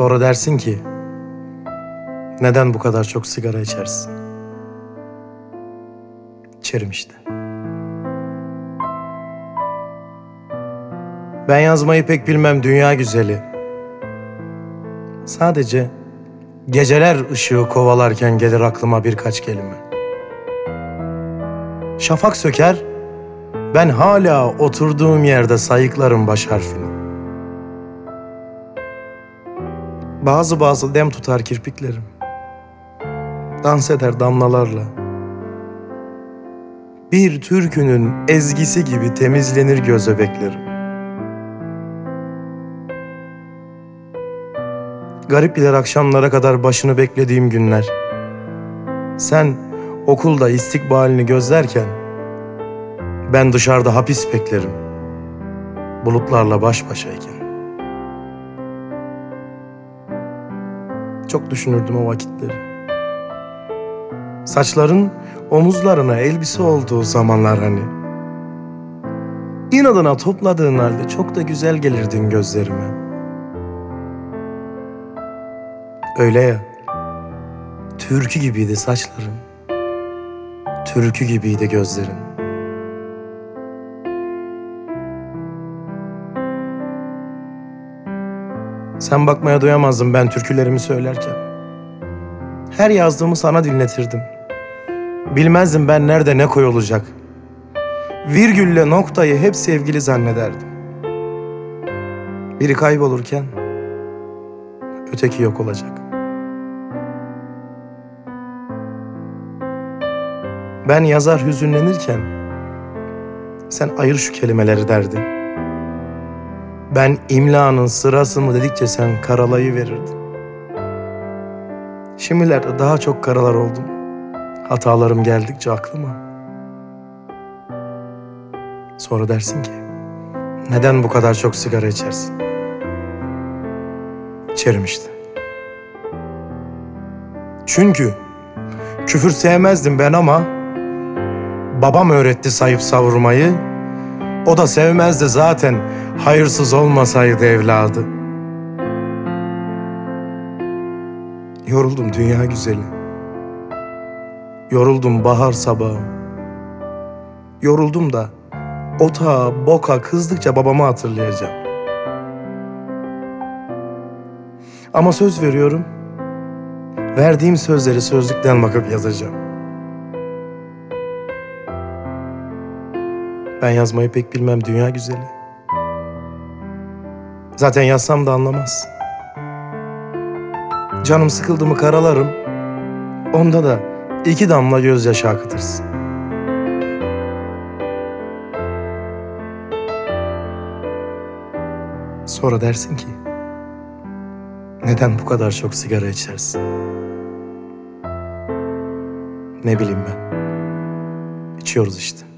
Sonra dersin ki neden bu kadar çok sigara içersin? İçerim işte. Ben yazmayı pek bilmem dünya güzeli. Sadece geceler ışığı kovalarken gelir aklıma birkaç kelime. Şafak söker, ben hala oturduğum yerde sayıklarım baş harfini. Bazı bazı dem tutar kirpiklerim. Dans eder damlalarla. Bir türkünün ezgisi gibi temizlenir göz bebeklerim. Garip bilir akşamlara kadar başını beklediğim günler. Sen okulda istikbalini gözlerken ben dışarıda hapis beklerim. Bulutlarla baş başayken. Çok düşünürdüm o vakitleri. Saçların omuzlarına elbise olduğu zamanlar hani. İnadına topladığın halde çok da güzel gelirdin gözlerime. Öyle ya. Türkü gibiydi saçların. Türkü gibiydi gözlerin. Sen bakmaya doyamazdın ben türkülerimi söylerken. Her yazdığımı sana dinletirdim. Bilmezdim ben nerede ne koy olacak. Virgülle noktayı hep sevgili zannederdim. Biri kaybolurken öteki yok olacak. Ben yazar hüzünlenirken sen ayır şu kelimeleri derdin. Ben imlanın sırası mı dedikçe sen karalayı verirdin. Şimdilerde daha çok karalar oldum. Hatalarım geldikçe aklıma. Sonra dersin ki, neden bu kadar çok sigara içersin? İçerim işte. Çünkü küfür sevmezdim ben ama babam öğretti sayıp savurmayı. O da sevmezdi zaten hayırsız olmasaydı evladı. Yoruldum dünya güzeli. Yoruldum bahar sabahı. Yoruldum da otağa, boka kızdıkça babamı hatırlayacağım. Ama söz veriyorum. Verdiğim sözleri sözlükten bakıp yazacağım. Ben yazmayı pek bilmem dünya güzeli. Zaten yazsam da anlamaz. Canım sıkıldı mı karalarım. Onda da iki damla gözyaşı akıtırsın. Sonra dersin ki neden bu kadar çok sigara içersin? Ne bileyim ben. İçiyoruz işte.